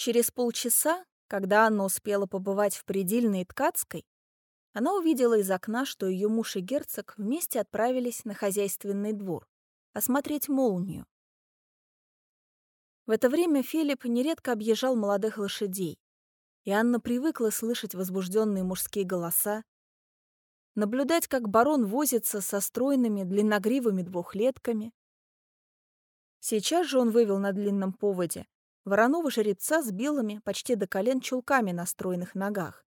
Через полчаса, когда Анна успела побывать в предельной ткацкой, она увидела из окна, что ее муж и герцог вместе отправились на хозяйственный двор осмотреть молнию. В это время Филипп нередко объезжал молодых лошадей, и Анна привыкла слышать возбужденные мужские голоса, наблюдать, как барон возится со стройными длинногривыми двухлетками. Сейчас же он вывел на длинном поводе вороного жеребца с белыми почти до колен чулками на стройных ногах,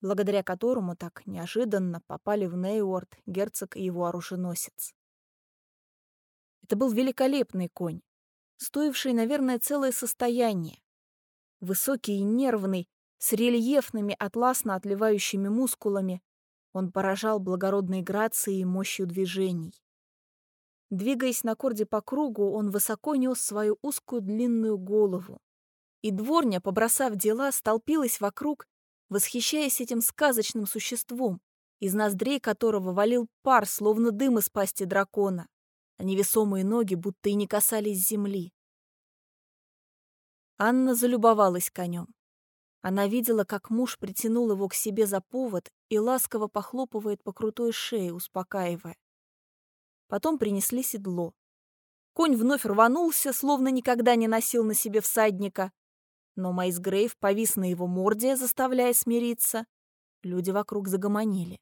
благодаря которому так неожиданно попали в Нейворд герцог и его оруженосец. Это был великолепный конь, стоивший, наверное, целое состояние. Высокий и нервный, с рельефными атласно отливающими мускулами, он поражал благородной грацией и мощью движений. Двигаясь на корде по кругу, он высоко нес свою узкую длинную голову. И дворня, побросав дела, столпилась вокруг, восхищаясь этим сказочным существом, из ноздрей которого валил пар, словно дым из пасти дракона, а невесомые ноги будто и не касались земли. Анна залюбовалась конем. Она видела, как муж притянул его к себе за повод и ласково похлопывает по крутой шее, успокаивая. Потом принесли седло. Конь вновь рванулся, словно никогда не носил на себе всадника. Но Майс Грейв повис на его морде, заставляя смириться. Люди вокруг загомонили.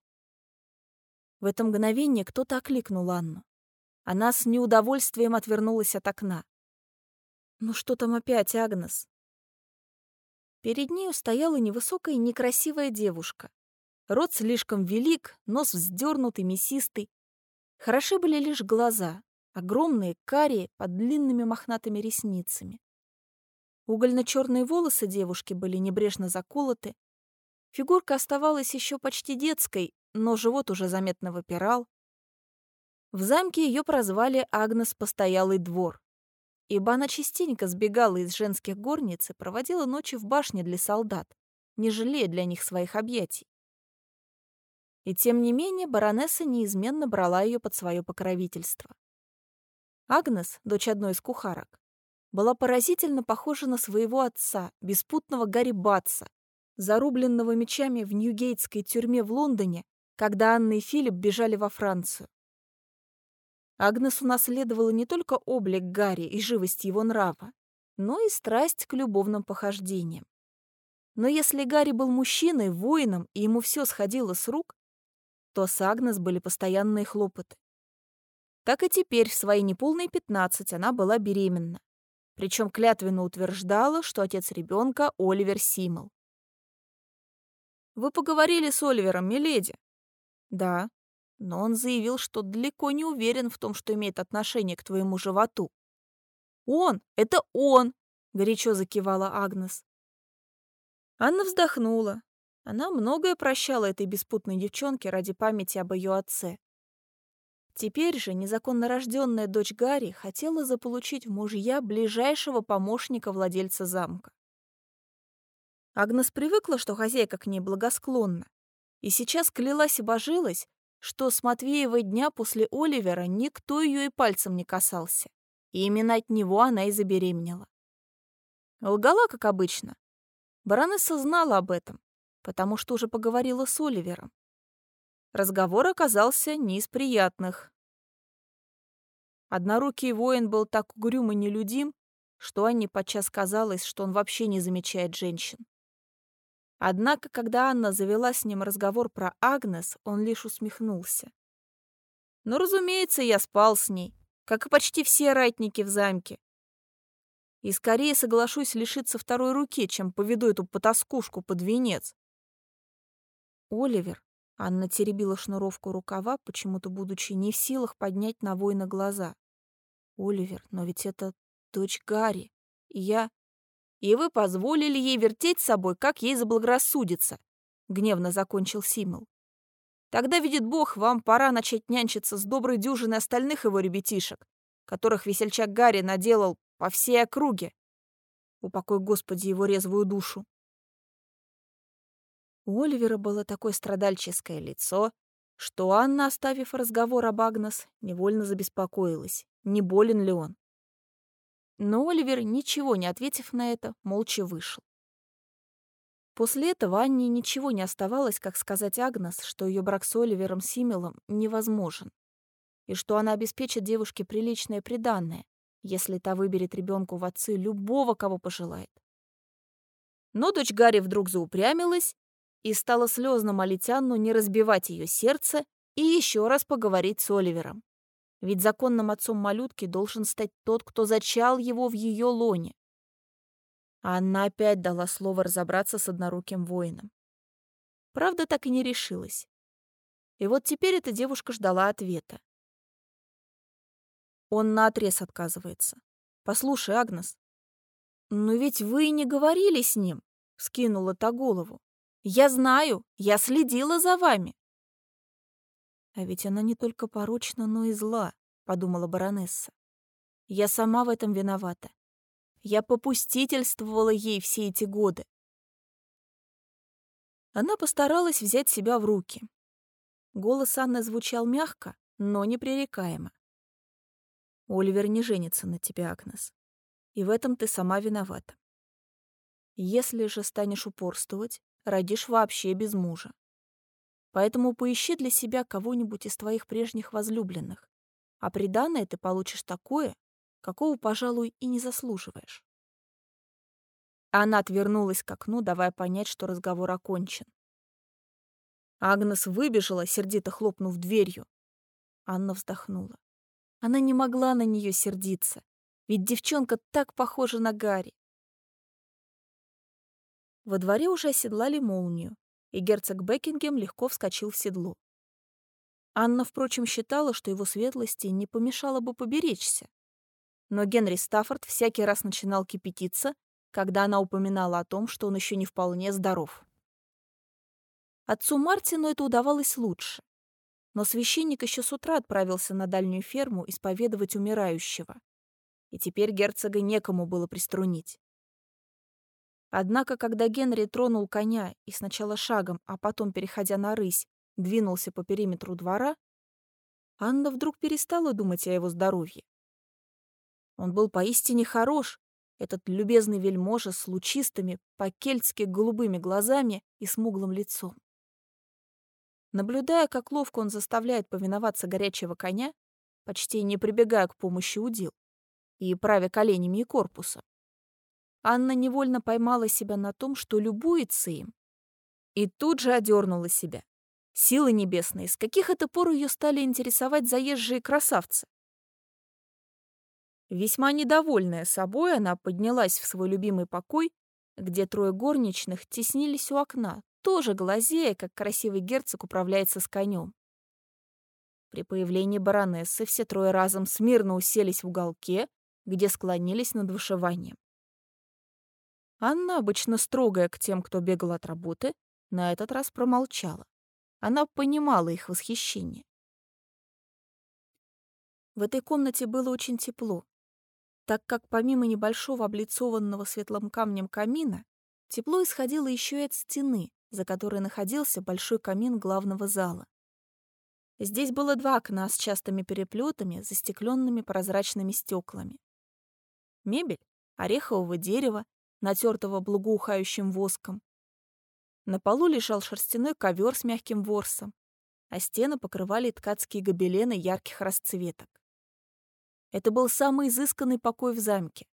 В это мгновение кто-то окликнул Анну. Она с неудовольствием отвернулась от окна. «Ну что там опять, Агнес?» Перед нею стояла невысокая некрасивая девушка. Рот слишком велик, нос вздернутый, мясистый. Хороши были лишь глаза, огромные, карие, под длинными мохнатыми ресницами. Угольно-черные волосы девушки были небрежно заколоты. Фигурка оставалась еще почти детской, но живот уже заметно выпирал. В замке ее прозвали Агнес Постоялый двор ибо она частенько сбегала из женских горниц и проводила ночи в башне для солдат, не жалея для них своих объятий. И тем не менее баронесса неизменно брала ее под свое покровительство. Агнес, дочь одной из кухарок, была поразительно похожа на своего отца, беспутного Гарри Батса, зарубленного мечами в Ньюгейтской тюрьме в Лондоне, когда Анна и Филипп бежали во Францию. Агнес унаследовала не только облик Гарри и живость его нрава, но и страсть к любовным похождениям. Но если Гарри был мужчиной, воином, и ему все сходило с рук, то с Агнес были постоянные хлопоты. Так и теперь, в свои неполные пятнадцать, она была беременна. Причем клятвенно утверждала, что отец ребенка Оливер Симмел. «Вы поговорили с Оливером, миледи?» «Да», но он заявил, что далеко не уверен в том, что имеет отношение к твоему животу. «Он! Это он!» — горячо закивала Агнес. Анна вздохнула. Она многое прощала этой беспутной девчонке ради памяти об ее отце. Теперь же незаконно рожденная дочь Гарри хотела заполучить в мужья ближайшего помощника владельца замка. Агнес привыкла, что хозяйка к ней благосклонна, и сейчас клялась и божилась, что с Матвеева дня после Оливера никто ее и пальцем не касался. И именно от него она и забеременела. Лгала, как обычно. Баронесса знала об этом, потому что уже поговорила с Оливером. Разговор оказался не из приятных. Однорукий воин был так угрюм и нелюдим, что Анне подчас казалось, что он вообще не замечает женщин. Однако, когда Анна завела с ним разговор про Агнес, он лишь усмехнулся. «Ну, разумеется, я спал с ней, как и почти все ратники в замке. И скорее соглашусь лишиться второй руки, чем поведу эту потаскушку под венец». «Оливер», — Анна теребила шнуровку рукава, почему-то будучи не в силах поднять на воина глаза. «Оливер, но ведь это дочь Гарри, и я...» и вы позволили ей вертеть собой, как ей заблагорассудится», — гневно закончил Симмел. «Тогда, видит Бог, вам пора начать нянчиться с доброй дюжиной остальных его ребятишек, которых весельчак Гарри наделал по всей округе. Упокой, Господи, его резвую душу». У Оливера было такое страдальческое лицо, что Анна, оставив разговор об Агнес, невольно забеспокоилась, не болен ли он. Но Оливер, ничего не ответив на это, молча вышел. После этого Анне ничего не оставалось, как сказать Агнес, что ее брак с Оливером Симелом невозможен, и что она обеспечит девушке приличное приданное, если та выберет ребенку в отцы любого, кого пожелает. Но дочь Гарри вдруг заупрямилась и стала слезно молить Анну не разбивать ее сердце и еще раз поговорить с Оливером. Ведь законным отцом малютки должен стать тот, кто зачал его в ее лоне. Анна опять дала слово разобраться с одноруким воином. Правда, так и не решилась. И вот теперь эта девушка ждала ответа. Он наотрез отказывается. «Послушай, Агнес, но ведь вы не говорили с ним», — скинула та голову. «Я знаю, я следила за вами». «А ведь она не только порочна, но и зла», — подумала баронесса. «Я сама в этом виновата. Я попустительствовала ей все эти годы». Она постаралась взять себя в руки. Голос Анны звучал мягко, но непререкаемо. Оливер не женится на тебе, Агнес. И в этом ты сама виновата. Если же станешь упорствовать, родишь вообще без мужа. Поэтому поищи для себя кого-нибудь из твоих прежних возлюбленных, а приданное ты получишь такое, какого, пожалуй, и не заслуживаешь. Она отвернулась к окну, давая понять, что разговор окончен. Агнес выбежала, сердито хлопнув дверью. Анна вздохнула. Она не могла на нее сердиться, ведь девчонка так похожа на Гарри. Во дворе уже оседлали молнию, и герцог Бекингем легко вскочил в седло. Анна, впрочем, считала, что его светлости не помешало бы поберечься. Но Генри Стаффорд всякий раз начинал кипятиться, когда она упоминала о том, что он еще не вполне здоров. Отцу Мартину это удавалось лучше. Но священник еще с утра отправился на дальнюю ферму исповедовать умирающего. И теперь герцога некому было приструнить. Однако, когда Генри тронул коня и сначала шагом, а потом, переходя на рысь, двинулся по периметру двора, Анна вдруг перестала думать о его здоровье. Он был поистине хорош, этот любезный вельможа с лучистыми, по-кельтски голубыми глазами и смуглым лицом. Наблюдая, как ловко он заставляет повиноваться горячего коня, почти не прибегая к помощи удил, и правя коленями и корпусом, Анна невольно поймала себя на том, что любуется им, и тут же одернула себя. Силы небесные, с каких это пор ее стали интересовать заезжие красавцы? Весьма недовольная собой, она поднялась в свой любимый покой, где трое горничных теснились у окна, тоже глазея, как красивый герцог управляется с конем. При появлении баронессы все трое разом смирно уселись в уголке, где склонились над вышиванием. Анна, обычно строгая к тем, кто бегал от работы, на этот раз промолчала. Она понимала их восхищение. В этой комнате было очень тепло, так как помимо небольшого облицованного светлым камнем камина, тепло исходило еще и от стены, за которой находился большой камин главного зала. Здесь было два окна с частыми переплетами, застекленными прозрачными стеклами. Мебель — орехового дерева, натертого благоухающим воском. На полу лежал шерстяной ковер с мягким ворсом, а стены покрывали ткацкие гобелены ярких расцветок. Это был самый изысканный покой в замке.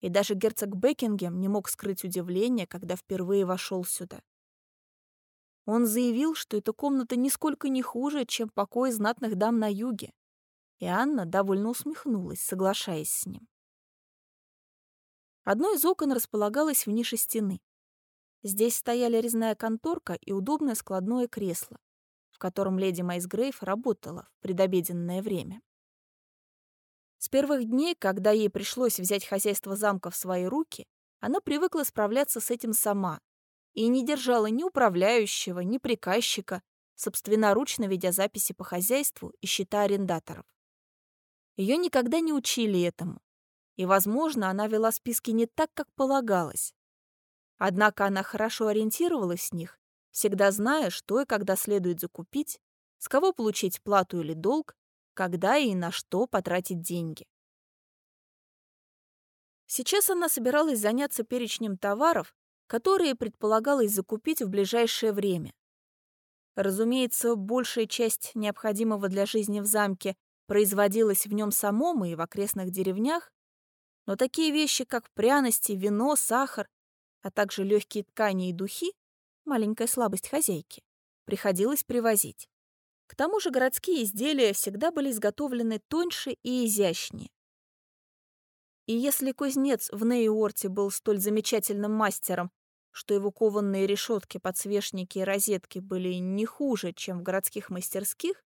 И даже герцог Бекингем не мог скрыть удивление, когда впервые вошел сюда. Он заявил, что эта комната нисколько не хуже, чем покой знатных дам на юге. И Анна довольно усмехнулась, соглашаясь с ним. Одно из окон располагалось в нише стены. Здесь стояли резная конторка и удобное складное кресло, в котором леди Майсгрейв работала в предобеденное время. С первых дней, когда ей пришлось взять хозяйство замка в свои руки, она привыкла справляться с этим сама, и не держала ни управляющего, ни приказчика, собственноручно ведя записи по хозяйству и счета арендаторов. Ее никогда не учили этому, и, возможно, она вела списки не так, как полагалось. Однако она хорошо ориентировалась в них, всегда зная, что и когда следует закупить, с кого получить плату или долг, когда и на что потратить деньги. Сейчас она собиралась заняться перечнем товаров, которые предполагалось закупить в ближайшее время. Разумеется, большая часть необходимого для жизни в замке производилась в нем самом и в окрестных деревнях, но такие вещи, как пряности, вино, сахар, а также легкие ткани и духи, маленькая слабость хозяйки, приходилось привозить. К тому же городские изделия всегда были изготовлены тоньше и изящнее. И если кузнец в Нейорте был столь замечательным мастером, что его кованные решетки, подсвечники и розетки были не хуже, чем в городских мастерских,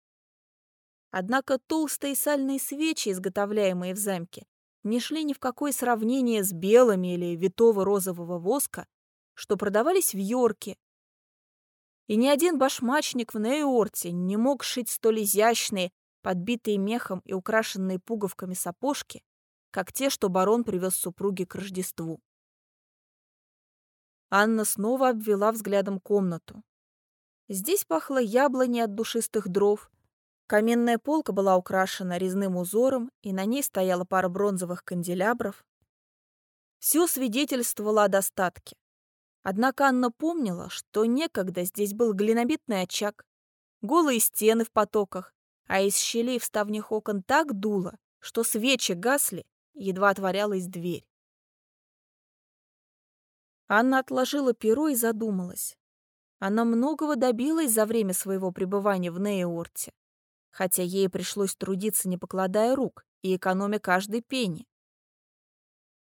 однако толстые сальные свечи, изготовляемые в замке, не шли ни в какое сравнение с белыми или витого розового воска, что продавались в Йорке. И ни один башмачник в Нейорте не мог шить столь изящные, подбитые мехом и украшенные пуговками сапожки, как те, что барон привез супруге к Рождеству. Анна снова обвела взглядом комнату. Здесь пахло яблони от душистых дров. Каменная полка была украшена резным узором, и на ней стояла пара бронзовых канделябров. Все свидетельствовало о достатке. Однако Анна помнила, что некогда здесь был глинобитный очаг, голые стены в потоках, а из щелей в окон так дуло, что свечи гасли, едва отворялась дверь. Анна отложила перо и задумалась. Она многого добилась за время своего пребывания в Нейорте, хотя ей пришлось трудиться, не покладая рук и экономя каждый пенни.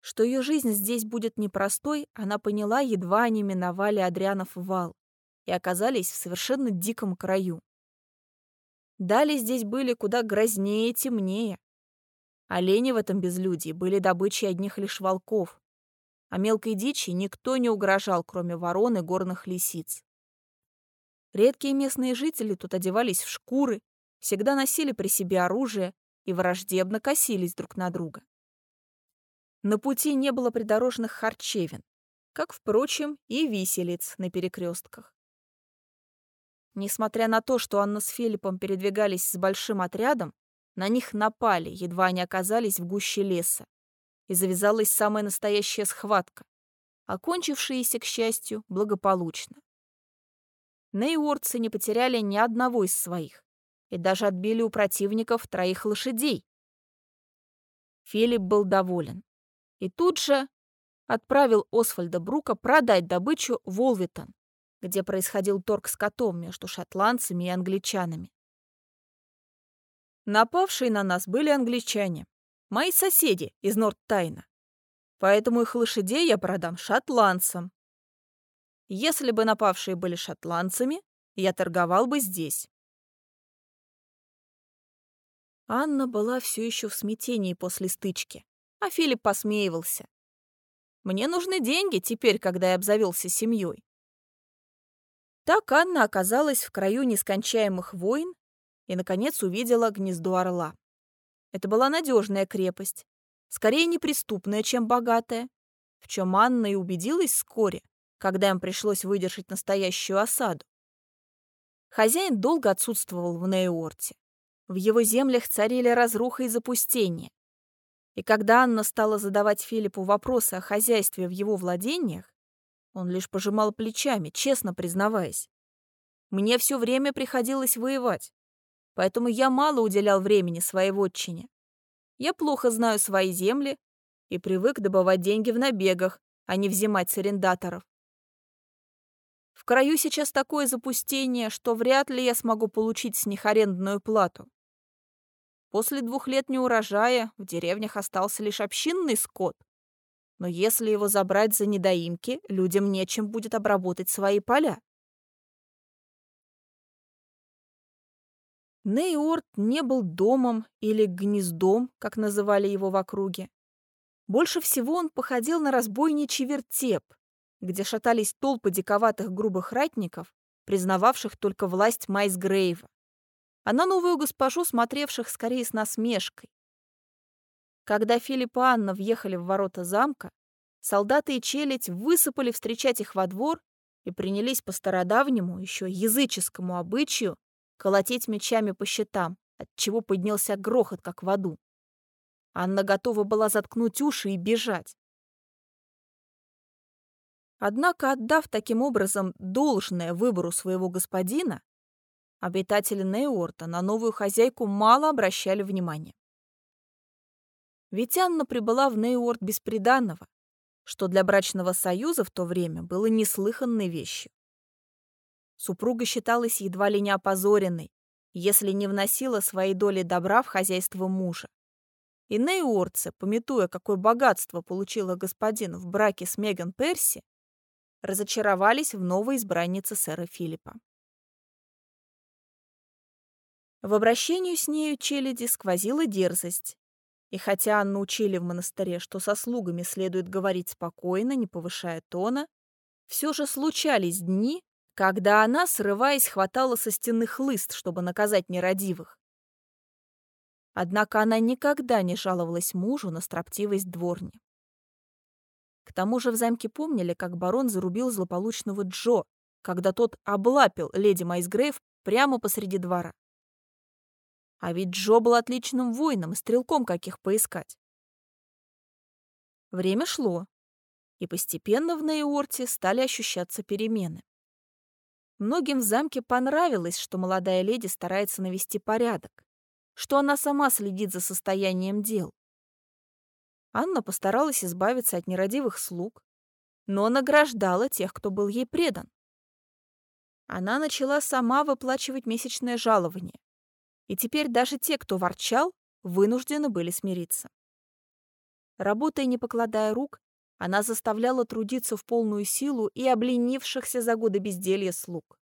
Что ее жизнь здесь будет непростой, она поняла, едва они миновали Адрианов вал и оказались в совершенно диком краю. Дали здесь были куда грознее и темнее. Олени в этом безлюдии были добычей одних лишь волков, а мелкой дичи никто не угрожал, кроме ворон и горных лисиц. Редкие местные жители тут одевались в шкуры, всегда носили при себе оружие и враждебно косились друг на друга. На пути не было придорожных харчевин, как, впрочем, и виселиц на перекрестках. Несмотря на то, что Анна с Филиппом передвигались с большим отрядом, на них напали, едва они оказались в гуще леса и завязалась самая настоящая схватка, окончившаяся, к счастью, благополучно. Нейвордцы не потеряли ни одного из своих и даже отбили у противников троих лошадей. Филипп был доволен и тут же отправил Освальда Брука продать добычу в Олвитон, где происходил торг с котом между шотландцами и англичанами. Напавшие на нас были англичане, мои соседи из Нордтайна. Поэтому их лошадей я продам шотландцам. Если бы напавшие были шотландцами, я торговал бы здесь. Анна была все еще в смятении после стычки, а Филипп посмеивался. «Мне нужны деньги теперь, когда я обзавелся семьей». Так Анна оказалась в краю нескончаемых войн и, наконец, увидела гнездо орла. Это была надежная крепость, скорее неприступная, чем богатая, в чем Анна и убедилась вскоре, когда им пришлось выдержать настоящую осаду. Хозяин долго отсутствовал в Нейорте. В его землях царили разруха и запустение. И когда Анна стала задавать Филиппу вопросы о хозяйстве в его владениях, он лишь пожимал плечами, честно признаваясь. «Мне все время приходилось воевать поэтому я мало уделял времени своей вотчине. Я плохо знаю свои земли и привык добывать деньги в набегах, а не взимать с арендаторов. В краю сейчас такое запустение, что вряд ли я смогу получить с них арендную плату. После двух лет неурожая в деревнях остался лишь общинный скот. Но если его забрать за недоимки, людям нечем будет обработать свои поля. Нейорт не был домом или гнездом, как называли его в округе. Больше всего он походил на разбойничий вертеп, где шатались толпы диковатых грубых ратников, признававших только власть Майсгрейва, а на новую госпожу, смотревших скорее с насмешкой. Когда Филипп и Анна въехали в ворота замка, солдаты и челядь высыпали встречать их во двор и принялись по стародавнему, еще языческому обычаю колотить мечами по щитам, отчего поднялся грохот, как в аду. Анна готова была заткнуть уши и бежать. Однако, отдав таким образом должное выбору своего господина, обитатели Нейорта на новую хозяйку мало обращали внимания. Ведь Анна прибыла в Нейорт бесприданного, что для брачного союза в то время было неслыханной вещью. Супруга считалась едва ли не опозоренной, если не вносила свои доли добра в хозяйство мужа. И Нейорцы, пометуя, какое богатство получила господин в браке с Меган Перси, разочаровались в новой избраннице сэра Филиппа. В обращении с нею челяди сквозила дерзость. И хотя Анну учили в монастыре, что со слугами следует говорить спокойно, не повышая тона, все же случались дни, когда она, срываясь, хватала со стены хлыст, чтобы наказать нерадивых. Однако она никогда не жаловалась мужу на строптивость дворни. К тому же в замке помнили, как барон зарубил злополучного Джо, когда тот облапил леди Майсгрейв прямо посреди двора. А ведь Джо был отличным воином и стрелком, каких поискать. Время шло, и постепенно в Нейорте стали ощущаться перемены. Многим в замке понравилось, что молодая леди старается навести порядок, что она сама следит за состоянием дел. Анна постаралась избавиться от нерадивых слуг, но награждала тех, кто был ей предан. Она начала сама выплачивать месячное жалование, и теперь даже те, кто ворчал, вынуждены были смириться. Работая не покладая рук, она заставляла трудиться в полную силу и обленившихся за годы безделья слуг.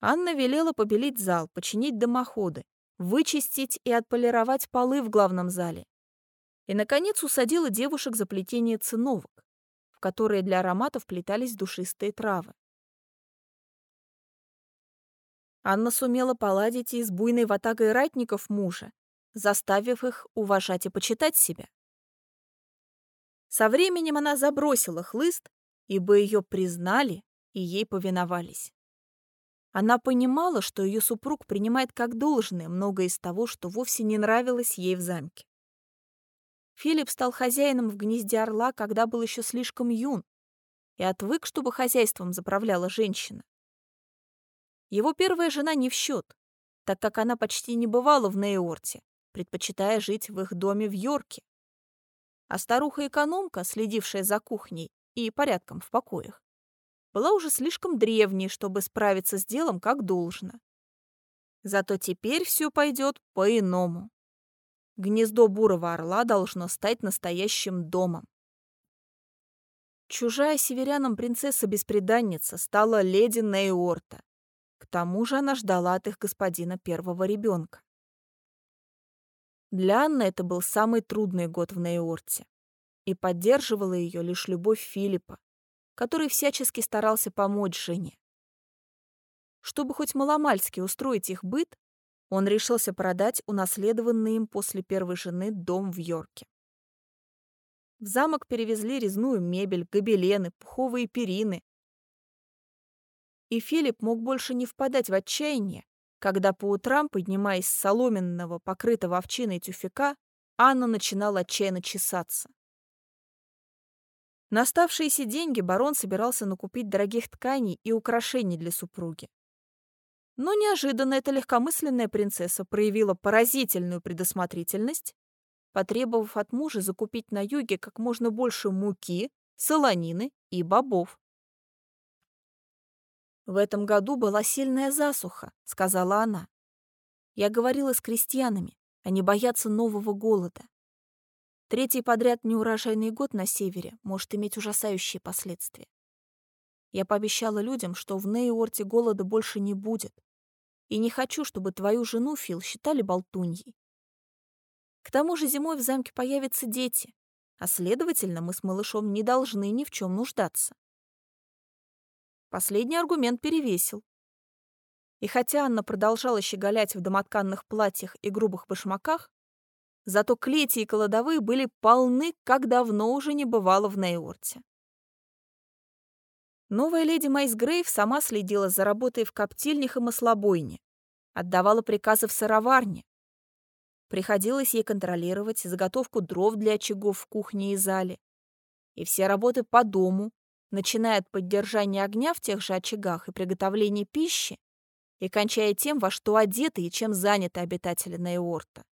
Анна велела побелить зал, починить дымоходы, вычистить и отполировать полы в главном зале, и, наконец, усадила девушек за плетение циновок, в которые для ароматов плетались душистые травы. Анна сумела поладить и с буйной ватагой ратников мужа, заставив их уважать и почитать себя. Со временем она забросила хлыст, ибо ее признали и ей повиновались. Она понимала, что ее супруг принимает как должное многое из того, что вовсе не нравилось ей в замке. Филипп стал хозяином в гнезде орла, когда был еще слишком юн, и отвык, чтобы хозяйством заправляла женщина. Его первая жена не в счет, так как она почти не бывала в Нейорте, предпочитая жить в их доме в Йорке. А старуха-экономка, следившая за кухней и порядком в покоях, была уже слишком древней, чтобы справиться с делом как должно. Зато теперь все пойдет по-иному. Гнездо бурого орла должно стать настоящим домом. Чужая северянам принцесса-беспреданница стала леди Нейорта. К тому же она ждала от их господина первого ребенка. Для Анны это был самый трудный год в Нейорте, и поддерживала ее лишь любовь Филиппа, который всячески старался помочь жене. Чтобы хоть маломальски устроить их быт, он решился продать унаследованный им после первой жены дом в Йорке. В замок перевезли резную мебель, гобелены, пуховые перины. И Филипп мог больше не впадать в отчаяние, когда по утрам, поднимаясь с соломенного, покрытого овчиной тюфяка, Анна начинала отчаянно чесаться. На оставшиеся деньги барон собирался накупить дорогих тканей и украшений для супруги. Но неожиданно эта легкомысленная принцесса проявила поразительную предусмотрительность, потребовав от мужа закупить на юге как можно больше муки, солонины и бобов. «В этом году была сильная засуха», — сказала она. «Я говорила с крестьянами, они боятся нового голода. Третий подряд неурожайный год на севере может иметь ужасающие последствия. Я пообещала людям, что в Нейорте голода больше не будет. И не хочу, чтобы твою жену, Фил, считали болтуньей. К тому же зимой в замке появятся дети, а, следовательно, мы с малышом не должны ни в чем нуждаться. Последний аргумент перевесил. И хотя Анна продолжала щеголять в домотканных платьях и грубых башмаках, зато клети и кладовые были полны, как давно уже не бывало в Нейорте. Новая леди Майс Грейв сама следила за работой в коптильнях и маслобойне, отдавала приказы в сыроварне. Приходилось ей контролировать заготовку дров для очагов в кухне и зале. И все работы по дому, начиная от поддержания огня в тех же очагах и приготовления пищи, и кончая тем, во что одеты и чем заняты обитатели Нейорта.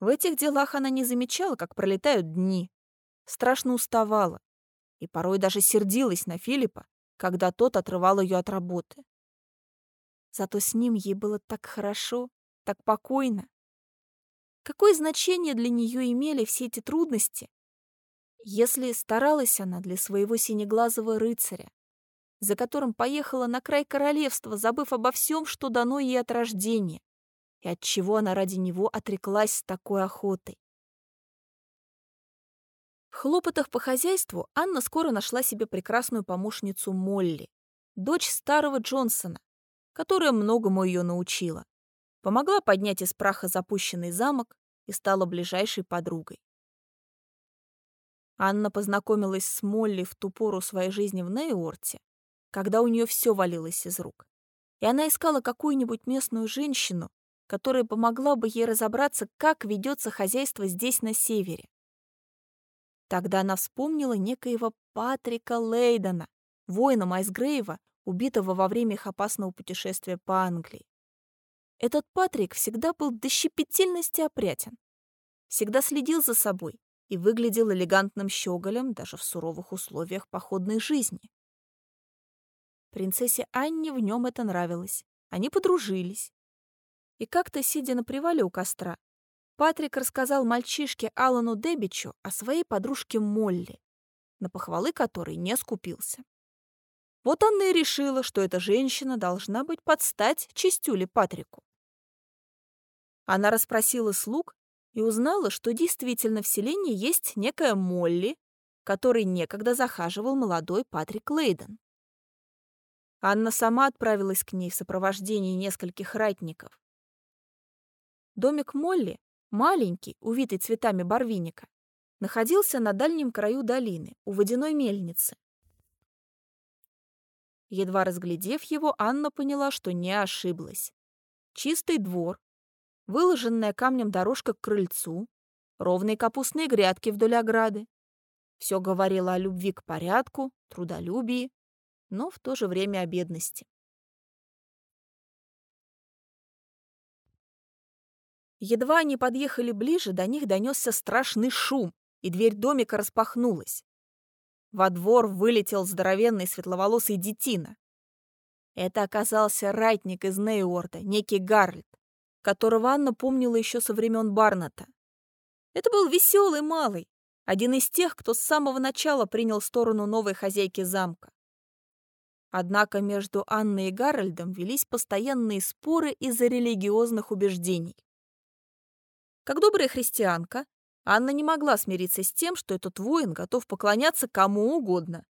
В этих делах она не замечала, как пролетают дни, страшно уставала и порой даже сердилась на Филиппа, когда тот отрывал ее от работы. Зато с ним ей было так хорошо, так покойно. Какое значение для нее имели все эти трудности, если старалась она для своего синеглазого рыцаря, за которым поехала на край королевства, забыв обо всем, что дано ей от рождения, и от чего она ради него отреклась с такой охотой. В хлопотах по хозяйству Анна скоро нашла себе прекрасную помощницу Молли, дочь старого Джонсона, которая многому ее научила. Помогла поднять из праха запущенный замок и стала ближайшей подругой. Анна познакомилась с Молли в ту пору своей жизни в Нейорте, когда у нее все валилось из рук. И она искала какую-нибудь местную женщину, которая помогла бы ей разобраться, как ведется хозяйство здесь, на севере. Тогда она вспомнила некоего Патрика Лейдена, воина Майсгрейва, убитого во время их опасного путешествия по Англии. Этот Патрик всегда был до щепетильности опрятен, всегда следил за собой и выглядел элегантным щеголем даже в суровых условиях походной жизни. Принцессе Анне в нем это нравилось. Они подружились. И как-то, сидя на привале у костра, Патрик рассказал мальчишке Алану Дебичу о своей подружке Молли, на похвалы которой не скупился. Вот Анна и решила, что эта женщина должна быть под стать чистюле Патрику. Она расспросила слуг и узнала, что действительно в селении есть некая Молли, который некогда захаживал молодой Патрик Лейден. Анна сама отправилась к ней в сопровождении нескольких ратников. Домик Молли маленький, увитый цветами барвиника, находился на дальнем краю долины, у водяной мельницы. Едва разглядев его, Анна поняла, что не ошиблась. Чистый двор, выложенная камнем дорожка к крыльцу, ровные капустные грядки вдоль ограды. Все говорило о любви к порядку, трудолюбии, но в то же время о бедности. Едва они подъехали ближе, до них донесся страшный шум, и дверь домика распахнулась. Во двор вылетел здоровенный светловолосый детина. Это оказался ратник из Нейорта, некий Гарльд, которого Анна помнила еще со времен Барната. Это был веселый малый, один из тех, кто с самого начала принял сторону новой хозяйки замка. Однако между Анной и Гарольдом велись постоянные споры из-за религиозных убеждений. Как добрая христианка, Анна не могла смириться с тем, что этот воин готов поклоняться кому угодно,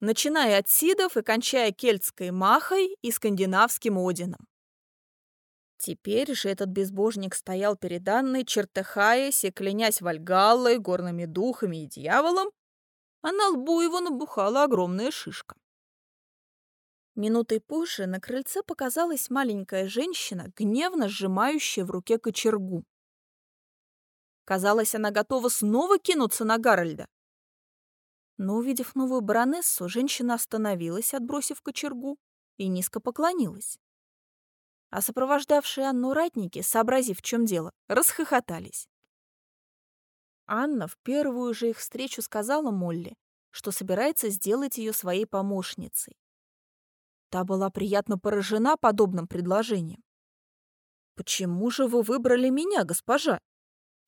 начиная от сидов и кончая кельтской махой и скандинавским одином. Теперь же этот безбожник стоял перед Анной, чертыхаясь и клянясь Вальгаллой, горными духами и дьяволом, а на лбу его набухала огромная шишка. Минутой позже на крыльце показалась маленькая женщина, гневно сжимающая в руке кочергу. Казалось, она готова снова кинуться на Гарольда. Но, увидев новую баронессу, женщина остановилась, отбросив кочергу, и низко поклонилась. А сопровождавшие Анну ратники, сообразив, в чем дело, расхохотались. Анна в первую же их встречу сказала Молли, что собирается сделать ее своей помощницей. Та была приятно поражена подобным предложением. «Почему же вы выбрали меня, госпожа?»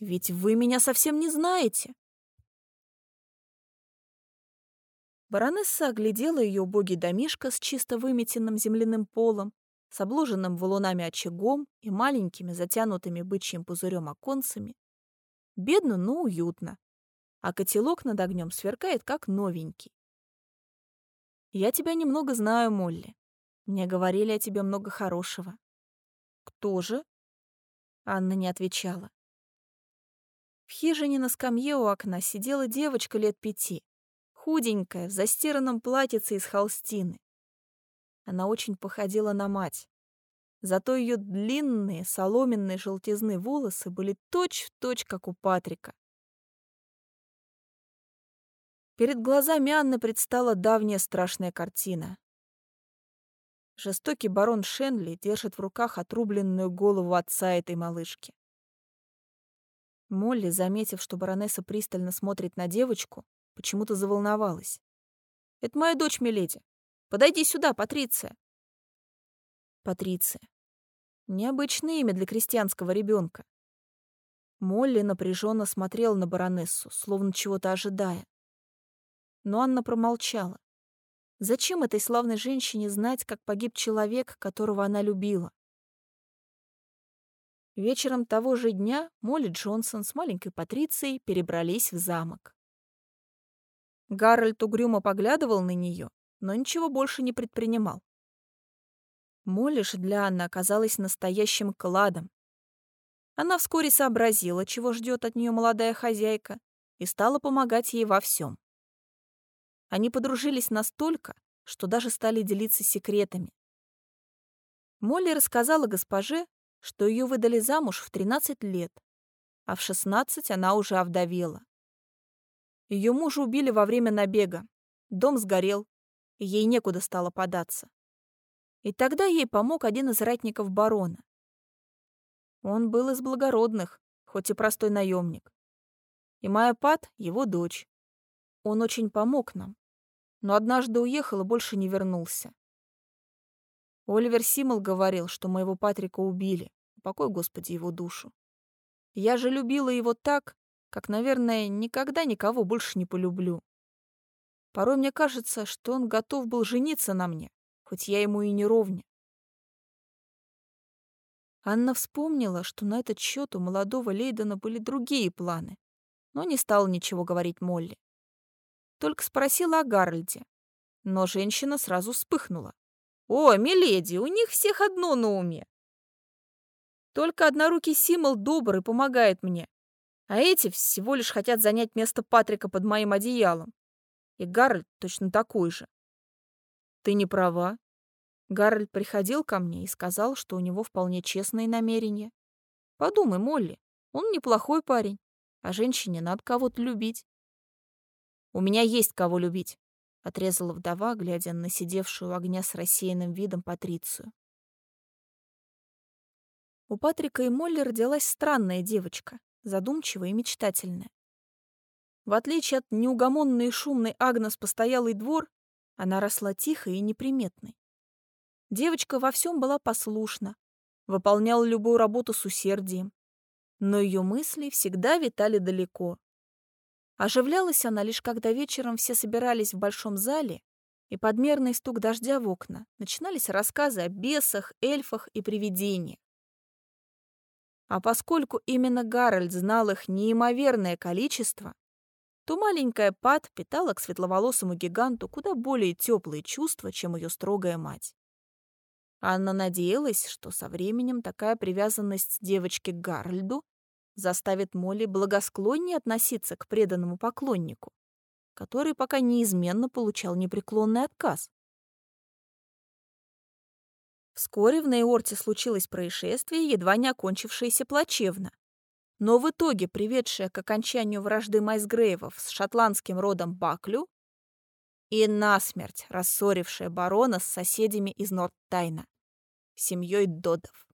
Ведь вы меня совсем не знаете. Баронесса оглядела ее убогий домишко с чисто выметенным земляным полом, с обложенным валунами очагом и маленькими затянутыми бычьим пузырем оконцами. Бедно, но уютно. А котелок над огнем сверкает, как новенький. «Я тебя немного знаю, Молли. Мне говорили о тебе много хорошего». «Кто же?» Анна не отвечала. В хижине на скамье у окна сидела девочка лет пяти, худенькая, в застиранном платьице из холстины. Она очень походила на мать. Зато ее длинные соломенные желтизны волосы были точь-в-точь, точь, как у Патрика. Перед глазами Анны предстала давняя страшная картина. Жестокий барон Шенли держит в руках отрубленную голову отца этой малышки. Молли, заметив, что баронесса пристально смотрит на девочку, почему-то заволновалась. «Это моя дочь, миледи. Подойди сюда, Патриция». Патриция. Необычное имя для крестьянского ребенка. Молли напряженно смотрела на баронессу, словно чего-то ожидая. Но Анна промолчала. Зачем этой славной женщине знать, как погиб человек, которого она любила? Вечером того же дня Молли Джонсон с маленькой Патрицией перебрались в замок. Гарольд угрюмо поглядывал на нее, но ничего больше не предпринимал. Молли же для Анны оказалась настоящим кладом. Она вскоре сообразила, чего ждет от нее молодая хозяйка, и стала помогать ей во всем. Они подружились настолько, что даже стали делиться секретами. Молли рассказала госпоже, что ее выдали замуж в 13 лет, а в 16 она уже овдовела. Ее мужа убили во время набега, дом сгорел, и ей некуда стало податься. И тогда ей помог один из ратников барона. Он был из благородных, хоть и простой наемник. И моя Пат — его дочь. Он очень помог нам, но однажды уехал и больше не вернулся. Оливер Симмел говорил, что моего Патрика убили. Покой, Господи, его душу. Я же любила его так, как, наверное, никогда никого больше не полюблю. Порой мне кажется, что он готов был жениться на мне, хоть я ему и не ровня. Анна вспомнила, что на этот счет у молодого Лейдена были другие планы, но не стала ничего говорить Молли. Только спросила о Гарольде. Но женщина сразу вспыхнула. «О, миледи, у них всех одно на уме. Только однорукий Симол добр и помогает мне. А эти всего лишь хотят занять место Патрика под моим одеялом. И Гарольд точно такой же. Ты не права. Гарольд приходил ко мне и сказал, что у него вполне честные намерения. Подумай, Молли, он неплохой парень, а женщине надо кого-то любить. «У меня есть кого любить», — отрезала вдова, глядя на сидевшую у огня с рассеянным видом Патрицию. У Патрика и Молли родилась странная девочка, задумчивая и мечтательная. В отличие от неугомонной и шумной Агнес постоялый двор, она росла тихой и неприметной. Девочка во всем была послушна, выполняла любую работу с усердием, но ее мысли всегда витали далеко, Оживлялась она лишь когда вечером все собирались в большом зале, и подмерный стук дождя в окна начинались рассказы о бесах, эльфах и привидениях. А поскольку именно Гарольд знал их неимоверное количество, то маленькая Пат питала к светловолосому гиганту куда более теплые чувства, чем ее строгая мать. Анна надеялась, что со временем такая привязанность девочки к Гарольду заставит Молли благосклоннее относиться к преданному поклоннику, который пока неизменно получал непреклонный отказ. Вскоре в Нейорте случилось происшествие, едва не окончившееся плачевно, но в итоге приведшее к окончанию вражды Майсгрейвов с шотландским родом Баклю и насмерть рассорившее барона с соседями из Норттайна, семьей Додов.